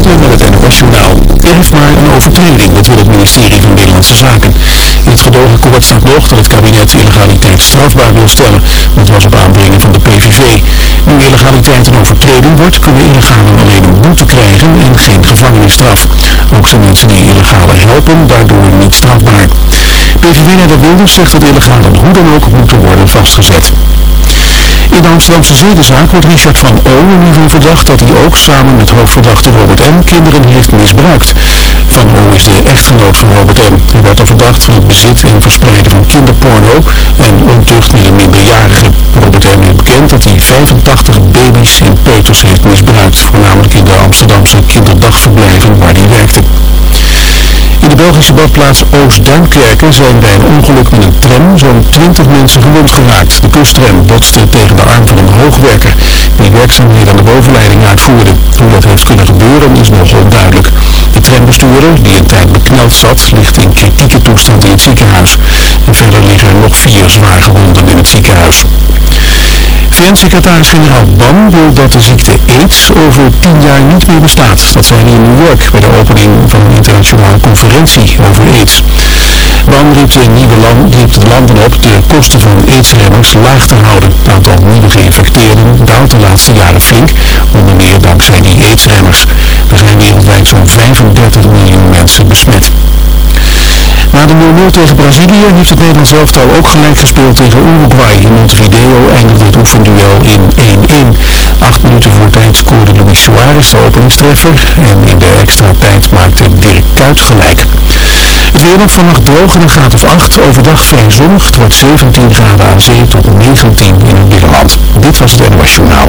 Met het NOS Journaal. Er maar een overtreding, dat wil het ministerie van Binnenlandse Zaken. In het gedoogakkoord staat nog dat het kabinet illegaliteit strafbaar wil stellen. Dat was op aandringen van de PVV. Nu illegaliteit een overtreding wordt, kunnen illegalen alleen een boete krijgen en geen gevangenisstraf. Ook zijn mensen die illegale helpen daardoor niet strafbaar. PVV-leider Wilders zegt dat illegalen hoe dan ook moeten worden vastgezet. In de Amsterdamse zedenzaak wordt Richard van O. er nu van verdacht dat hij ook samen met hoofdverdachte Robert M. kinderen heeft misbruikt. Van O. is de echtgenoot van Robert M. Hij werd al verdacht van het bezit en verspreiden van kinderporno en ontucht met een minderjarige. Robert M. heeft bekend dat hij 85 baby's en peuters heeft misbruikt, voornamelijk in de Amsterdamse kinderdagverblijven waar hij werkte. In de Belgische badplaats Oost-Duinkerken zijn bij een ongeluk met een tram zo'n 20 mensen gewond geraakt. De kusttram botste tegen de arm van een hoogwerker die werkzaamheden aan de bovenleiding uitvoerde. Hoe dat heeft kunnen gebeuren is nog onduidelijk. De trambestuurder, die een tijd bekneld zat, ligt in kritieke toestand in het ziekenhuis. En verder liggen er nog vier zwaar gewonden in het ziekenhuis. VN-secretaris-generaal Ban wil dat de ziekte AIDS over tien jaar niet meer bestaat. Dat zei hij in New York bij de opening van een internationale conferentie over AIDS. Ban riep de, nieuwe land, riep de landen op de kosten van AIDS-remmers laag te houden. Het aantal nieuwe geïnfecteerden daalt de laatste jaren flink, onder meer dankzij die AIDS-remmers. Er zijn wereldwijd zo'n 35 miljoen mensen besmet. Na de 0-0 tegen Brazilië heeft het Nederlands elftal ook gelijk gespeeld tegen Uruguay. In Montevideo eindigde het oefenduel in 1-1. Acht minuten voor tijd scoorde Luis Suarez de openingstreffer en in de extra tijd maakte Dirk Kuyt gelijk. Het weer nog vannacht droog en een graad of 8. Overdag vrij zonnig. Het wordt 17 graden aan zee tot 19 in het binnenland. Dit was het NOS Journaal.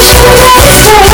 Whoa!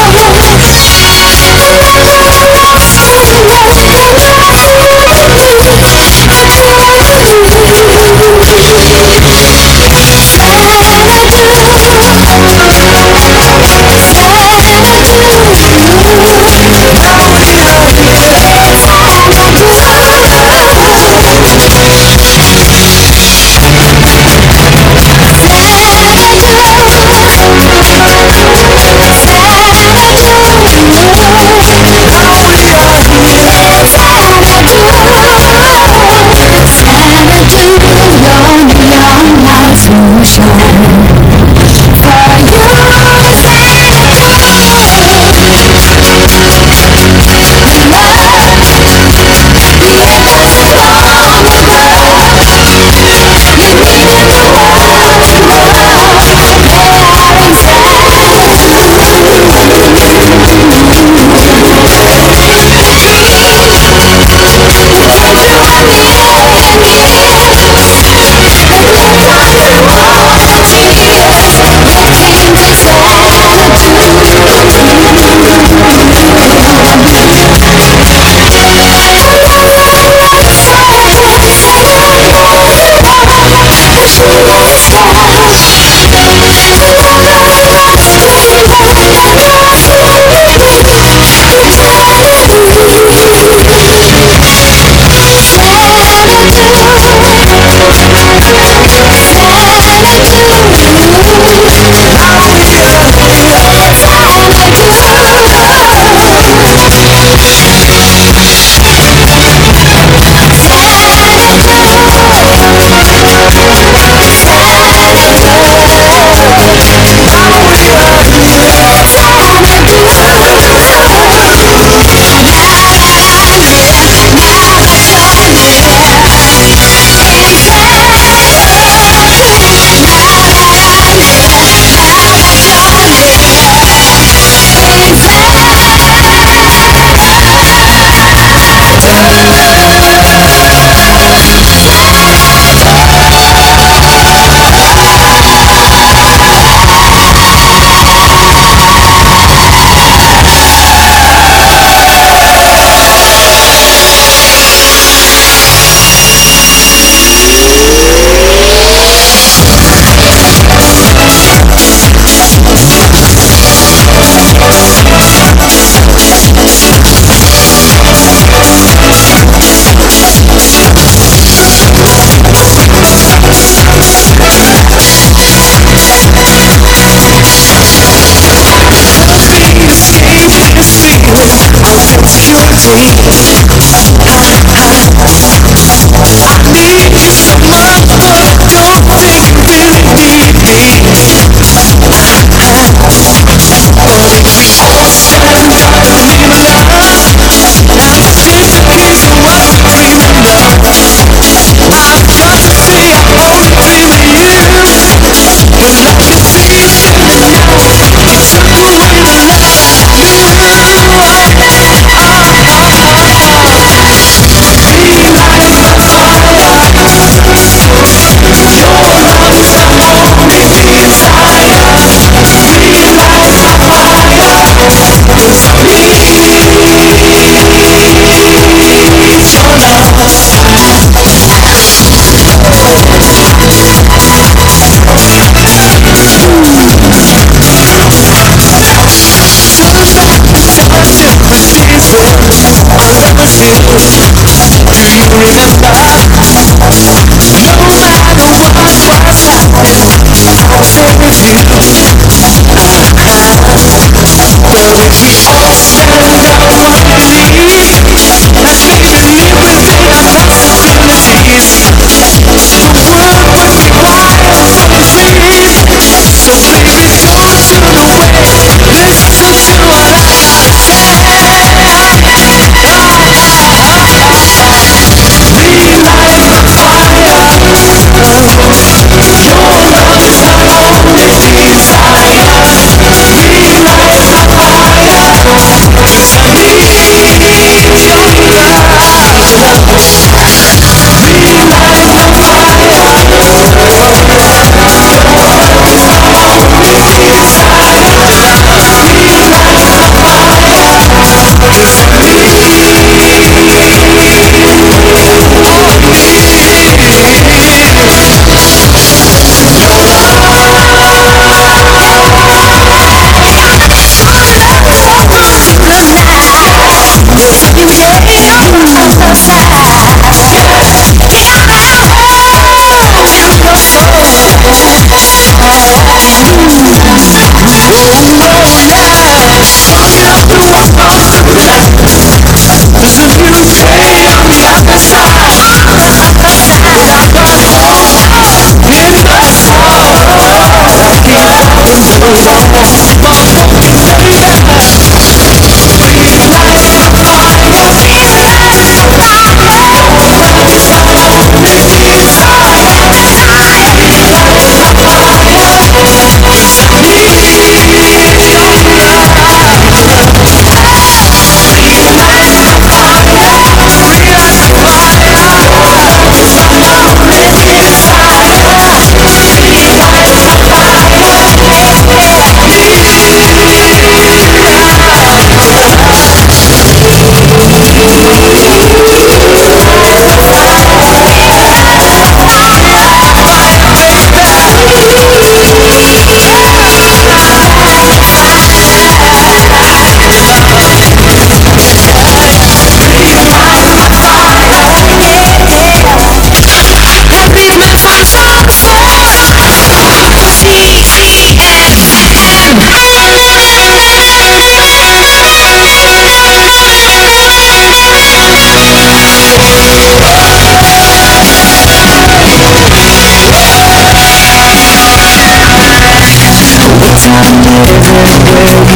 yeah, you.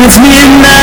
it's midnight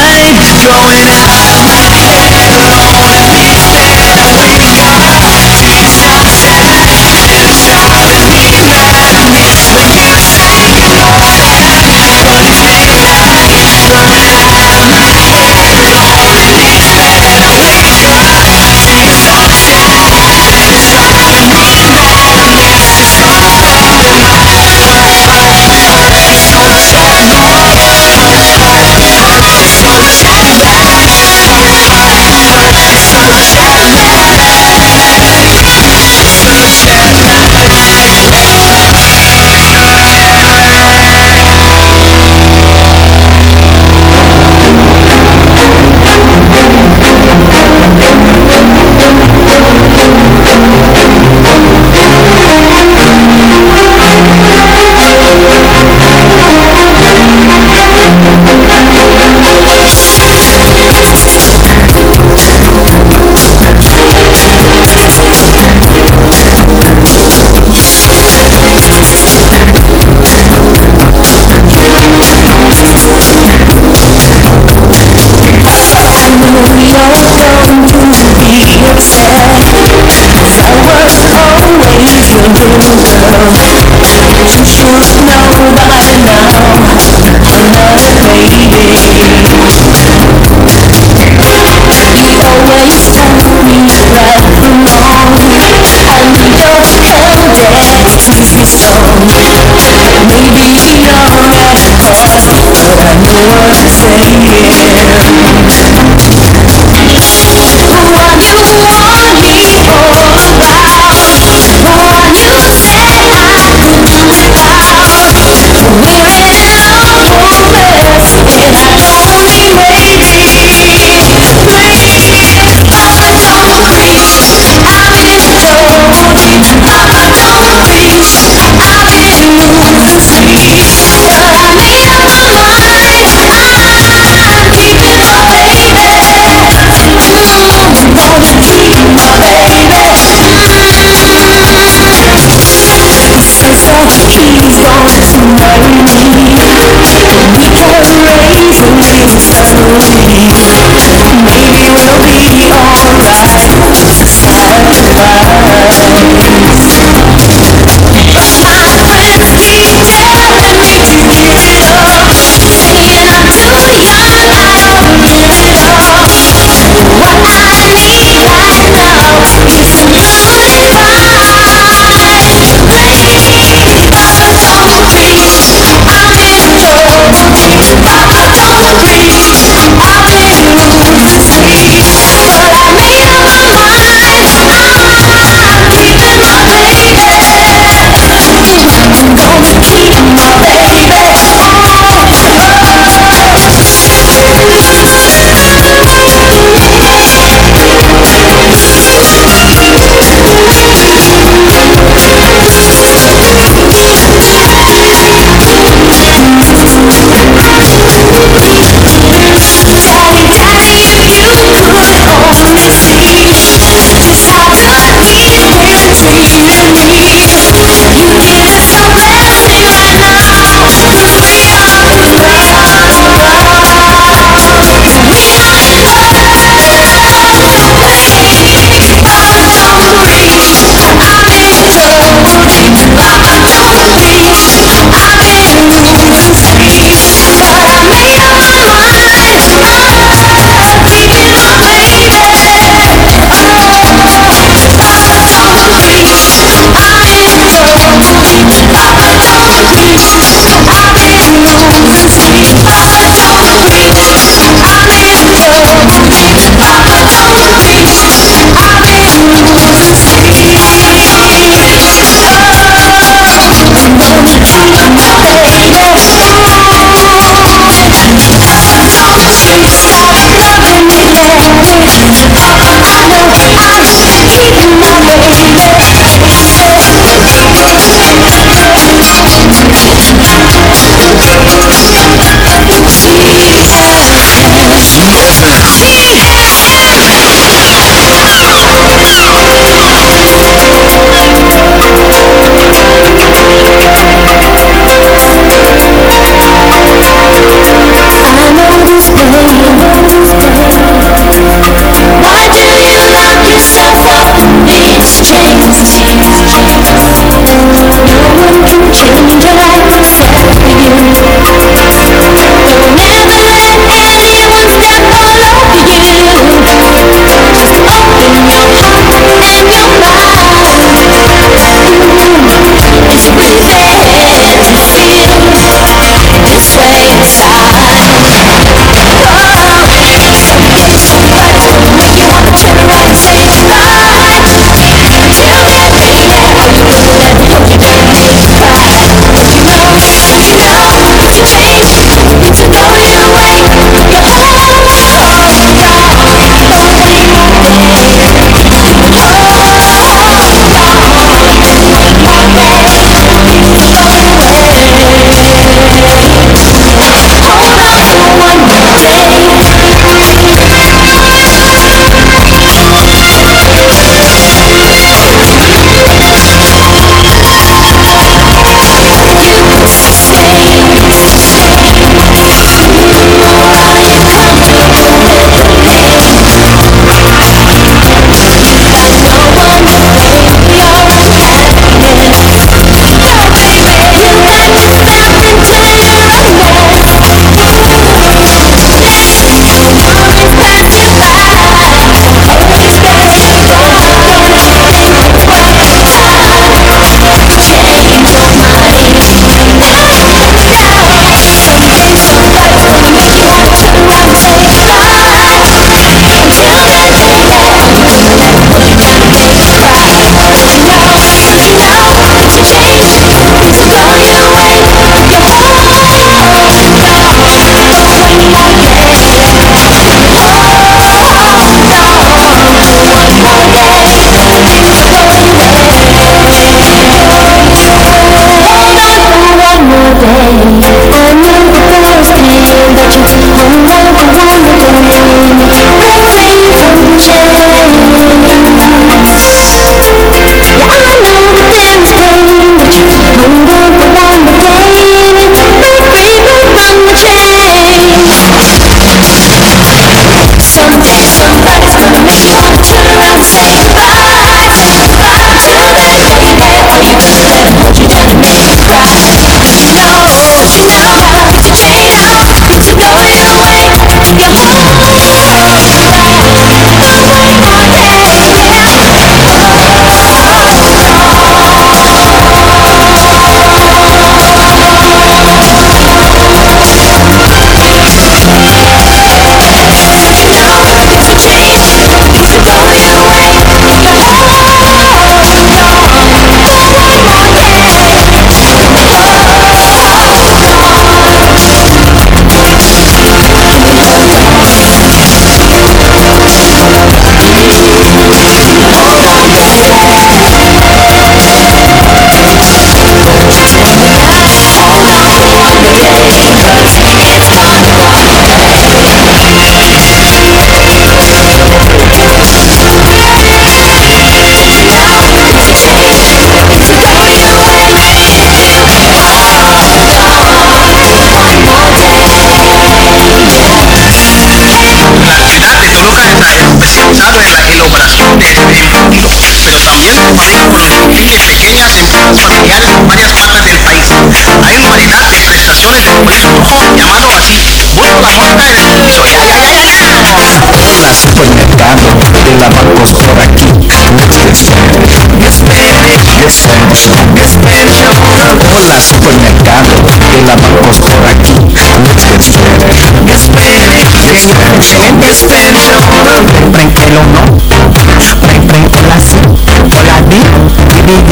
BG,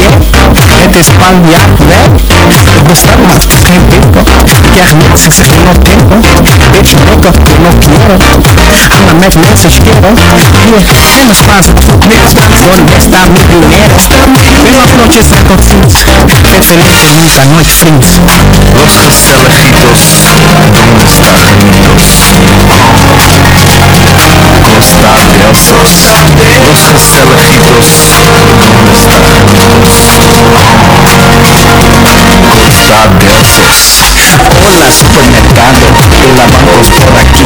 het é Spanjaard wel. Bestemma, geen tempo, kerstmis is en no tempo. Bitch, lekker, no quiero. Anda met É quiero. Hier, en de é troep é Donde está mi dinero? Unas noches a cocins, é loco, nunca no noite fins. Los gezelligitos, donde están unidos? constar de otros, voces de lejitos, está? De otros. Hola supermercado, el por aquí,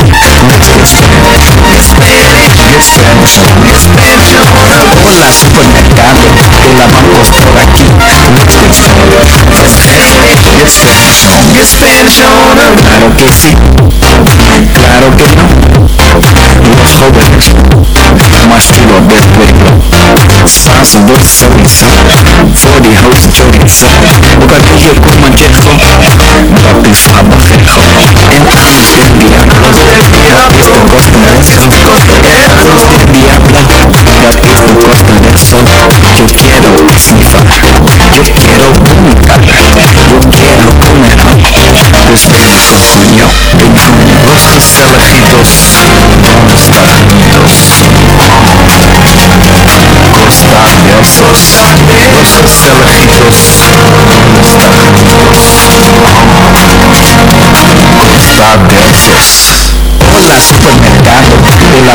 Hola supermercado, el abanco por aquí, Claro que sí, claro que no. Sans dos chorizo. Voor die hoofd chorizo. Bocadillo con manchejo. Dat is fabajejo. En arroz del diablo. Esto costa de. Arroz del diablo. Dat is de costa de eso. Yo quiero snifar. Yo quiero vomitar. saladitos está? Está delicias. Hola supermercado de la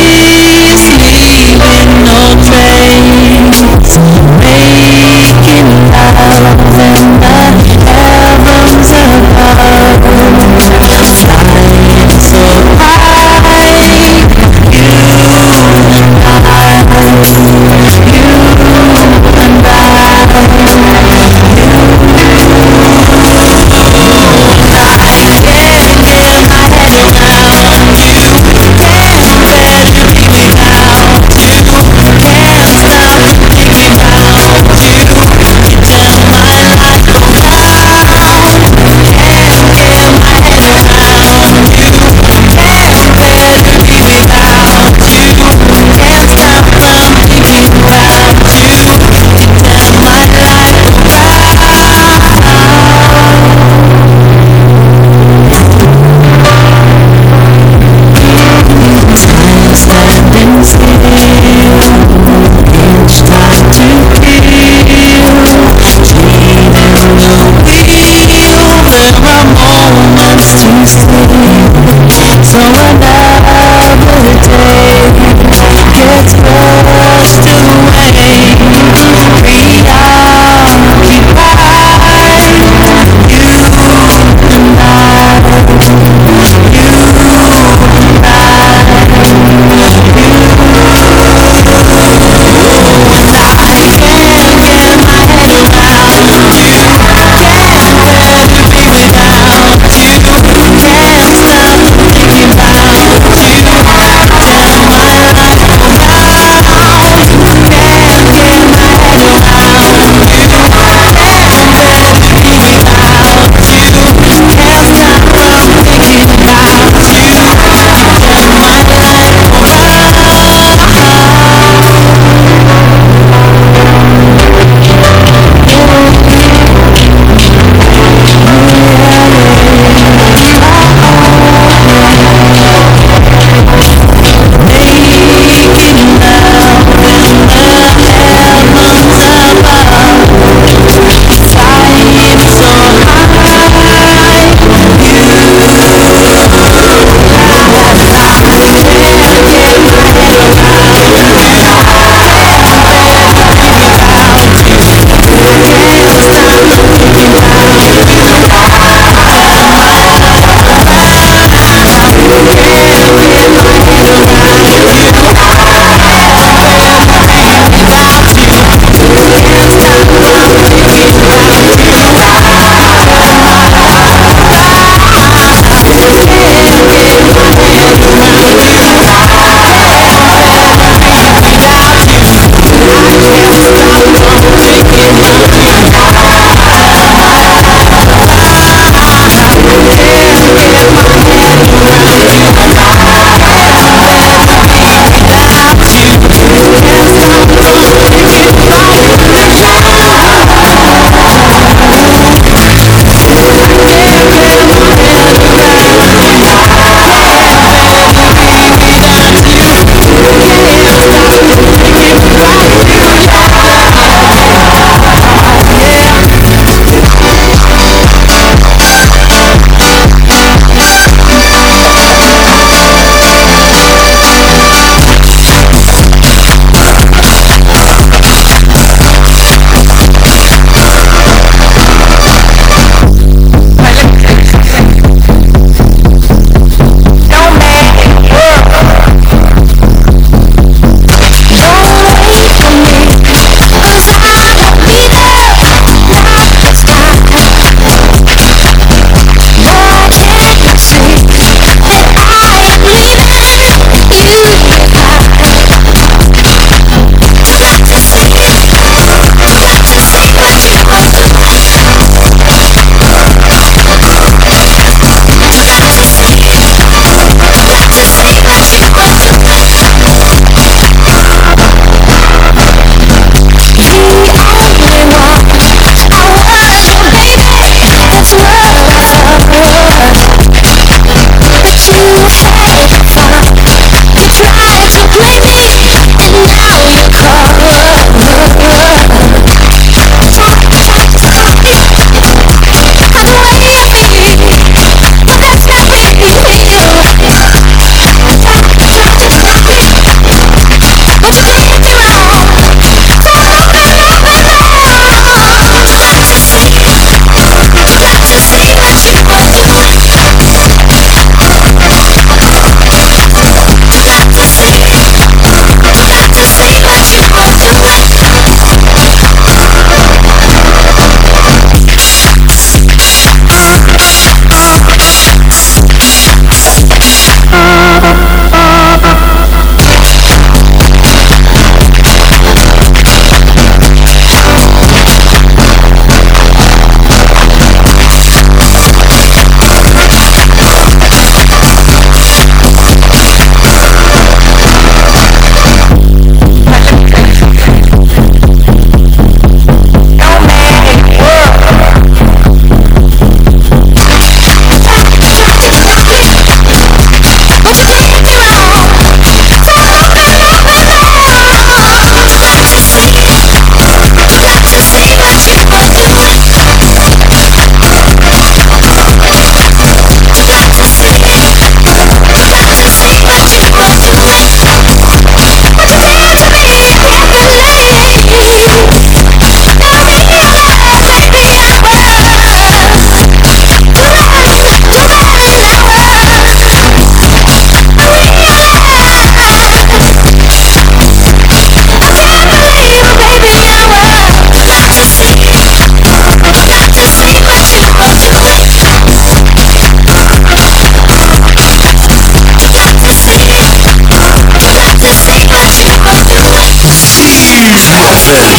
that's lost to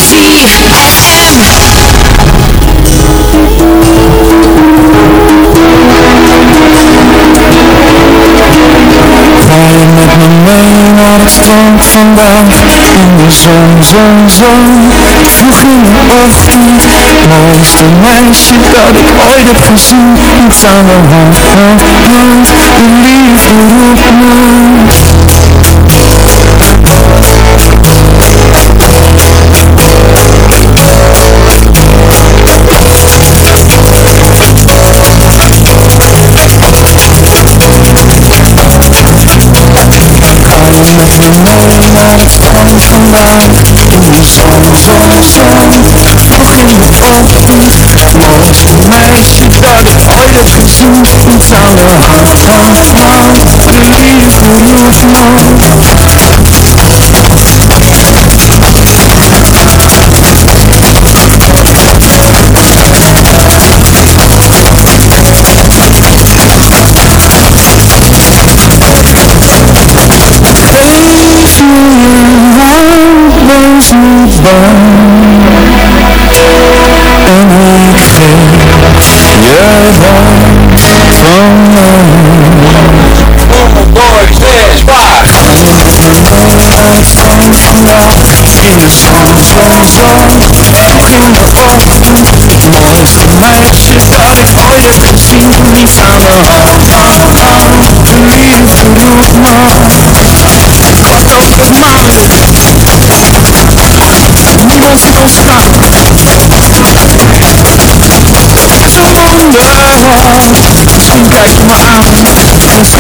Wij met me mee naar het strand vandaag In de zon, zon, zon Vroeg in de ochtend Mooiste meisje dat ik ooit heb gezien Iets aan de hand, hand, hand liefde roept me to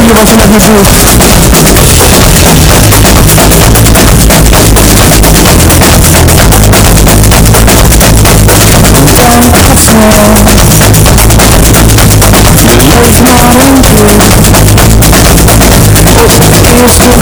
nie ma żadnych możliwości. There's no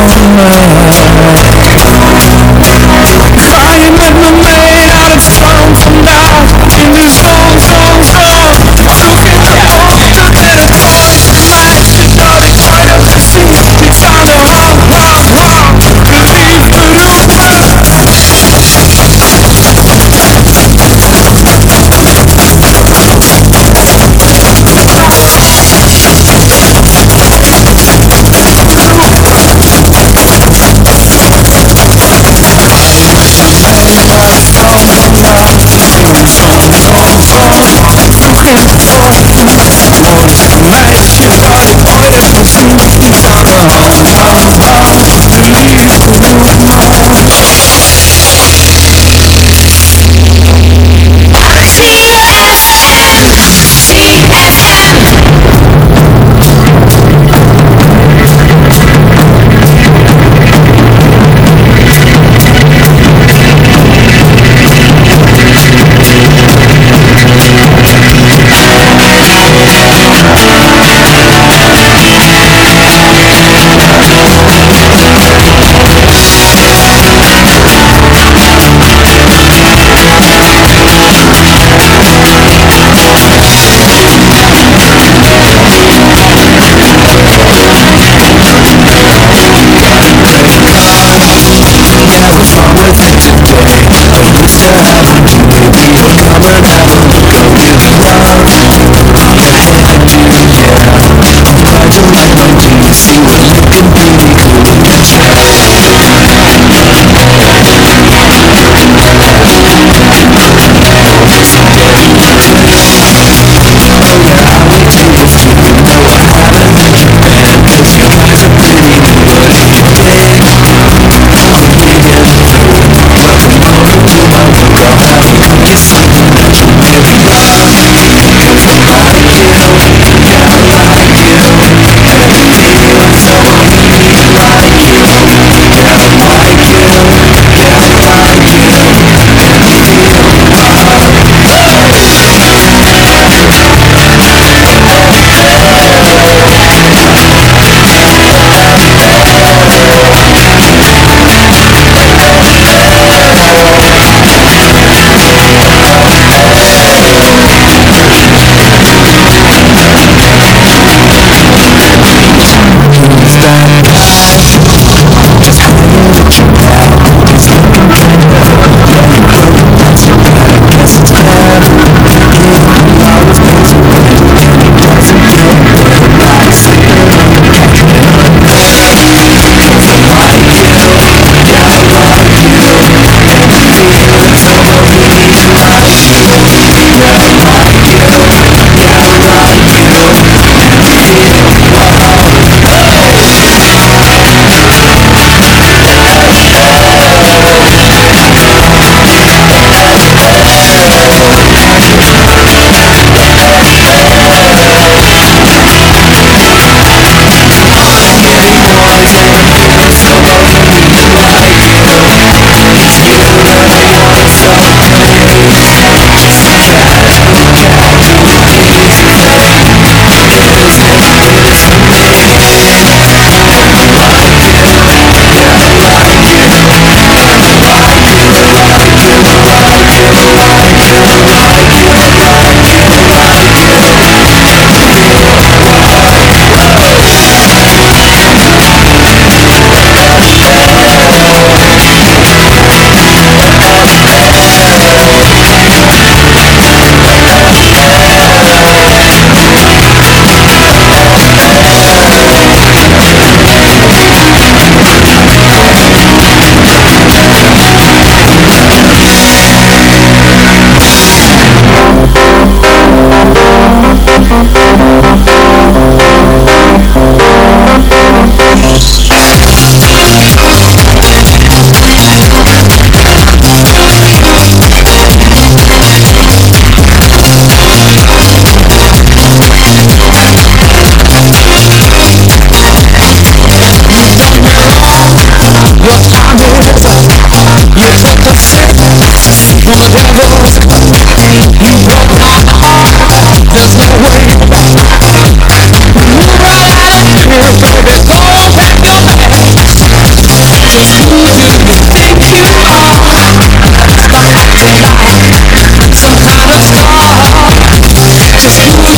Música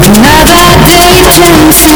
Another day since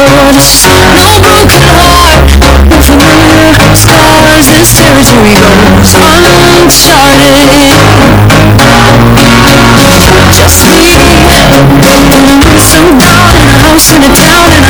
phone No broken heart No familiar scars This territory goes uncharted Just me And a lonesome down In a house in a town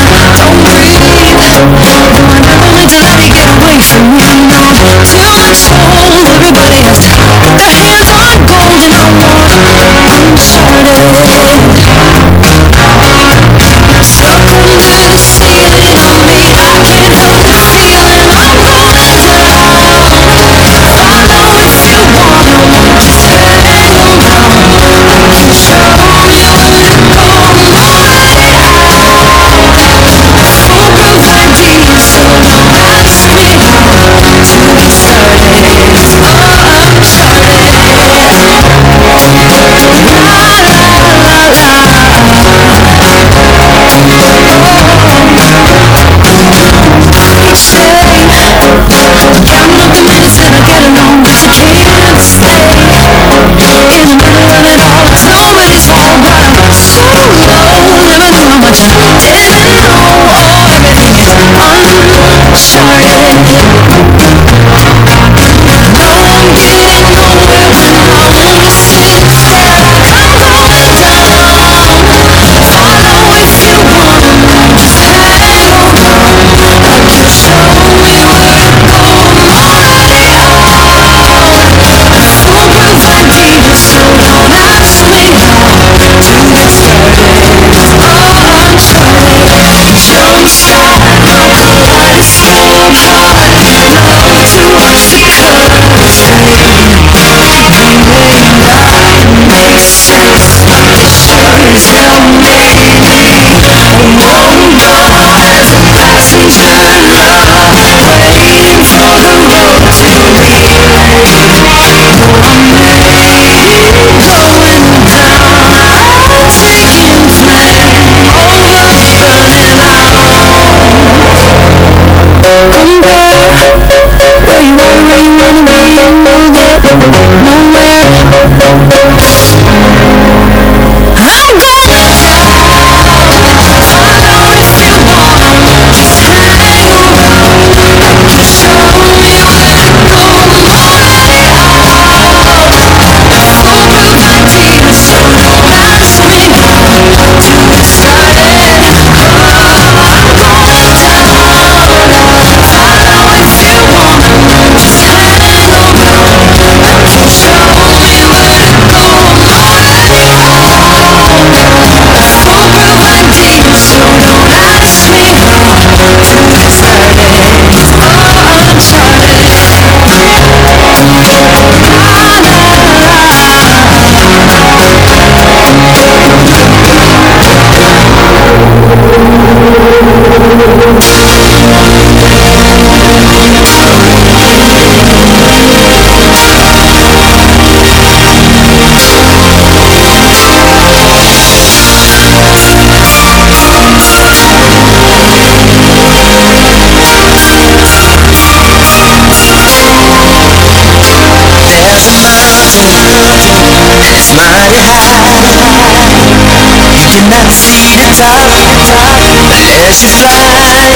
skylight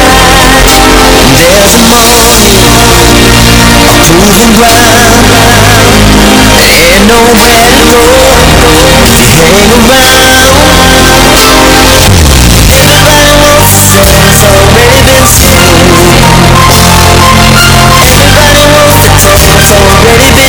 There's nothing on Cruising ground. Ain't no back road Hang around Everybody wants to dance So baby Everybody wants to already been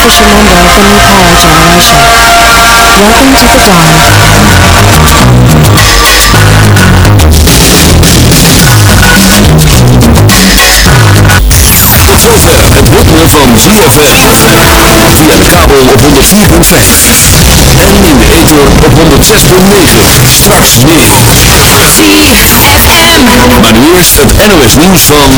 member of the new power generation. Welcome to the. Tot zover het ritme van ZFM. Via de kabel op 104.5. En in de ether op 106.9. Straks meer. ZFM. Maar nu eerst het NOS nieuws van...